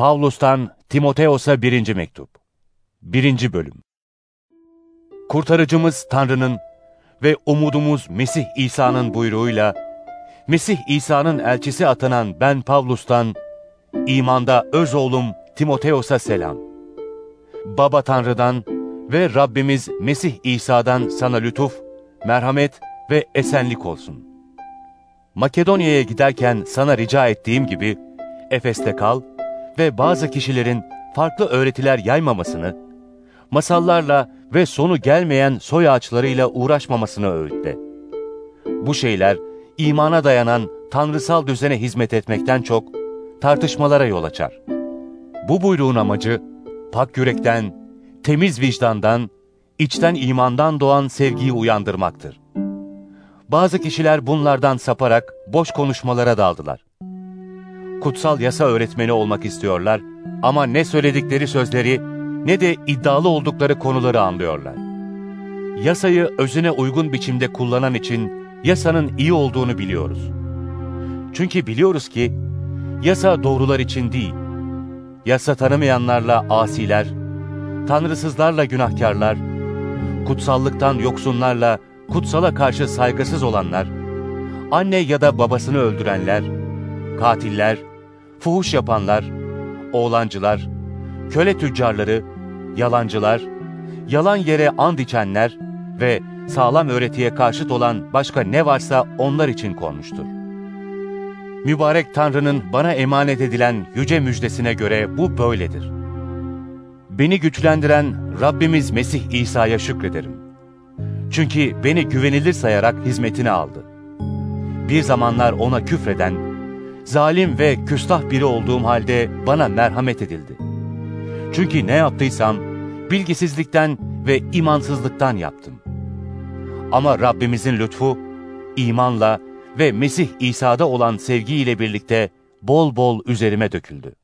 Pavlus'tan Timoteos'a birinci mektup. Birinci bölüm. Kurtarıcımız Tanrı'nın ve umudumuz Mesih İsa'nın buyruğuyla, Mesih İsa'nın elçisi atanan ben Pavlus'tan, imanda öz oğlum Timoteos'a selam. Baba Tanrı'dan ve Rabbimiz Mesih İsa'dan sana lütuf, merhamet ve esenlik olsun. Makedonya'ya giderken sana rica ettiğim gibi, Efes'te kal ve bazı kişilerin farklı öğretiler yaymamasını, masallarla ve sonu gelmeyen soy ağaçlarıyla uğraşmamasını öğütle. Bu şeyler, imana dayanan tanrısal düzene hizmet etmekten çok, tartışmalara yol açar. Bu buyruğun amacı, pak yürekten, temiz vicdandan, içten imandan doğan sevgiyi uyandırmaktır. Bazı kişiler bunlardan saparak boş konuşmalara daldılar. Kutsal yasa öğretmeni olmak istiyorlar ama ne söyledikleri sözleri ne de iddialı oldukları konuları anlıyorlar. Yasayı özüne uygun biçimde kullanan için yasanın iyi olduğunu biliyoruz. Çünkü biliyoruz ki yasa doğrular için değil, yasa tanımayanlarla asiler, tanrısızlarla günahkarlar, kutsallıktan yoksunlarla kutsala karşı saygısız olanlar, anne ya da babasını öldürenler, katiller, fuhuş yapanlar, oğlancılar, köle tüccarları, yalancılar, yalan yere and içenler ve sağlam öğretiye karşıt olan başka ne varsa onlar için konmuştur. Mübarek Tanrı'nın bana emanet edilen yüce müjdesine göre bu böyledir. Beni güçlendiren Rabbimiz Mesih İsa'ya şükrederim. Çünkü beni güvenilir sayarak hizmetine aldı. Bir zamanlar ona küfreden, zalim ve küstah biri olduğum halde bana merhamet edildi. Çünkü ne yaptıysam bilgisizlikten ve imansızlıktan yaptım. Ama Rabbimizin lütfu, imanla ve Mesih İsa'da olan sevgiyle birlikte bol bol üzerime döküldü.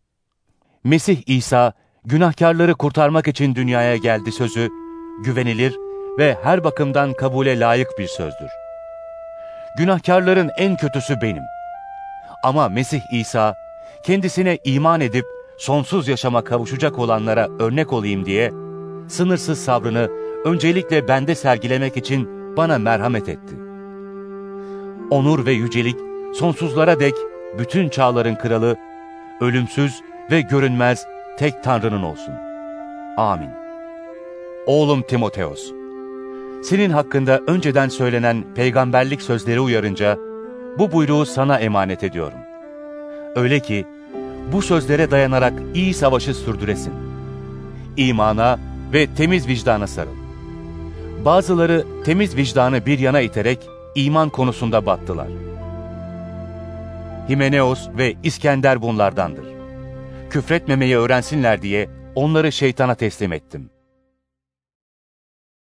Mesih İsa, günahkarları kurtarmak için dünyaya geldi sözü, güvenilir ve her bakımdan kabule layık bir sözdür. Günahkarların en kötüsü benim. Ama Mesih İsa, kendisine iman edip sonsuz yaşama kavuşacak olanlara örnek olayım diye, sınırsız sabrını öncelikle bende sergilemek için bana merhamet etti. Onur ve yücelik, sonsuzlara dek bütün çağların kralı, ölümsüz ve görünmez tek Tanrı'nın olsun. Amin. Oğlum Timoteos, senin hakkında önceden söylenen peygamberlik sözleri uyarınca, bu buyruğu sana emanet ediyorum. Öyle ki, bu sözlere dayanarak iyi savaşı sürdüresin. İmana ve temiz vicdana sarıl. Bazıları temiz vicdanı bir yana iterek iman konusunda battılar. Himeneos ve İskender bunlardandır. Küfretmemeyi öğrensinler diye onları şeytana teslim ettim.